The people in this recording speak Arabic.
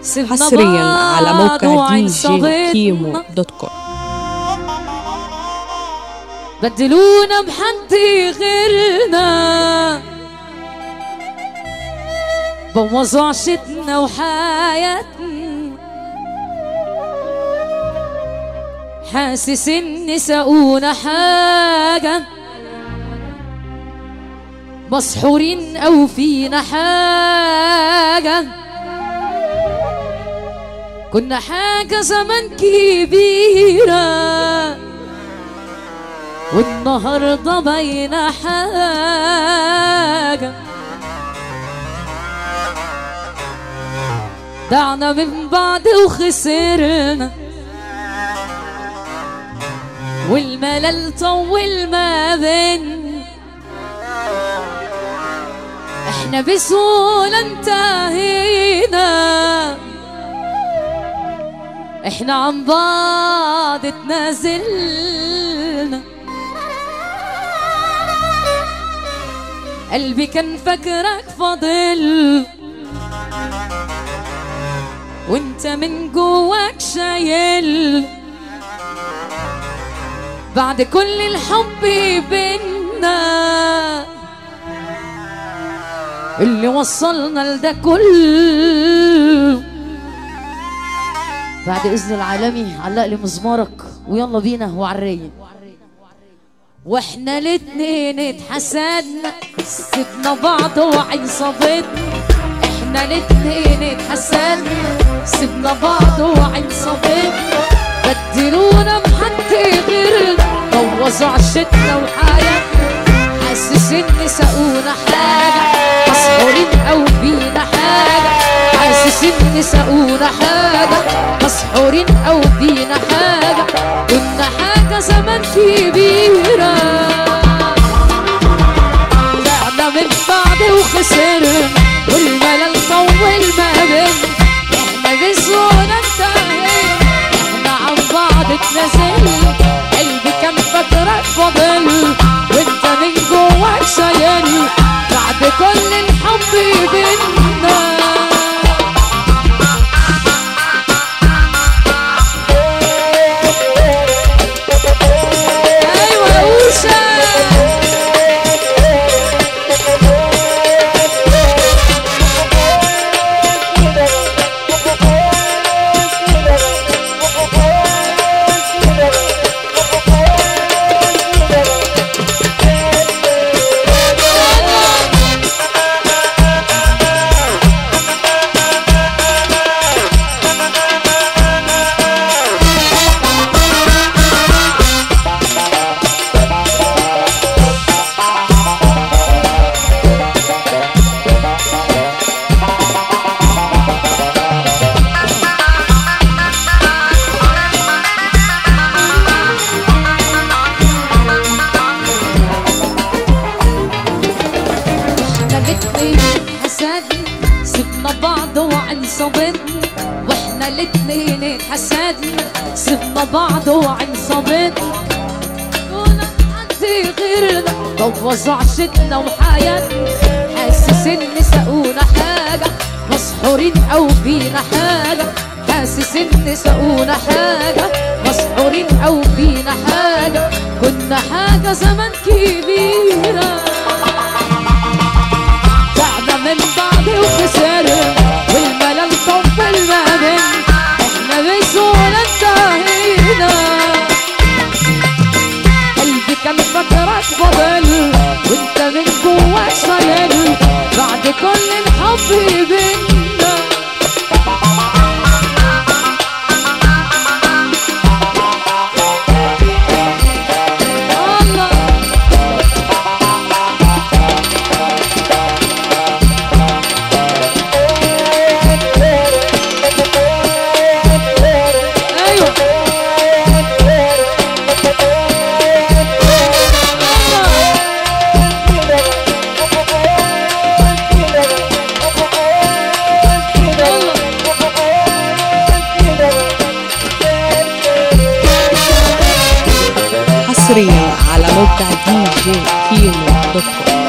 حصريا على موقع دي جي كيمو dot com. بدلونا بحد غيرنا. بوظوا عشتنا وحياتنا. حاسس ان سقونا حاجة. مسحورين أو فينا حاجة. كنا حاجة زمان كبيرة. والنهاردة باينه حاجة. دعنا من بعض وخسرنا. والملل طول ما بين إحنا بسهولة انتهينا. إحنا عن بعض اتنازلنا. قلبي كان فاكرك فاضل. وانت من جواك شايل. بعد كل الحب بينا. اللي وصلنا لده كله. بعد إذن العالمي علق لي مزمارك ويلا بينا وعالرايق وإحنا الاتنين اتحسدنا سيبنا بعض وعين صابتنا إحنا الاتنين اتحسدنا سيبنا بعض وعين صابتنا بدلونا بحد غيرنا بوظوا عشتنا وحياتنا ان سقونا حاجة مسحورين أو بينا حاجة كنا حاجة زمان كبيرة بعنا من بعض وخسرنا والملل طول ما بينا. إحنا بسهولة انتهينا إحنا عن بعض اتنازلنا. قلبي كان فاكرك فاضل. سيبنا بعض وعن صابتنا وإحنا الاتنين اتحسدنا سيبنا بعض وعن صابتنا دون حد غيرنا بوظوا عشتنا وحياتنا. حاسس إن سقونا حاجة مسحورين أو فينا حاجة. حاسس إن سقونا حاجة مسحورين أو فينا حاجة. كنا حاجة زمان كبيرة. بعنا من بعض وخسرنا كان فاكرك فاضل وانت من جواك شايل بعد كل الحب بينا حصريا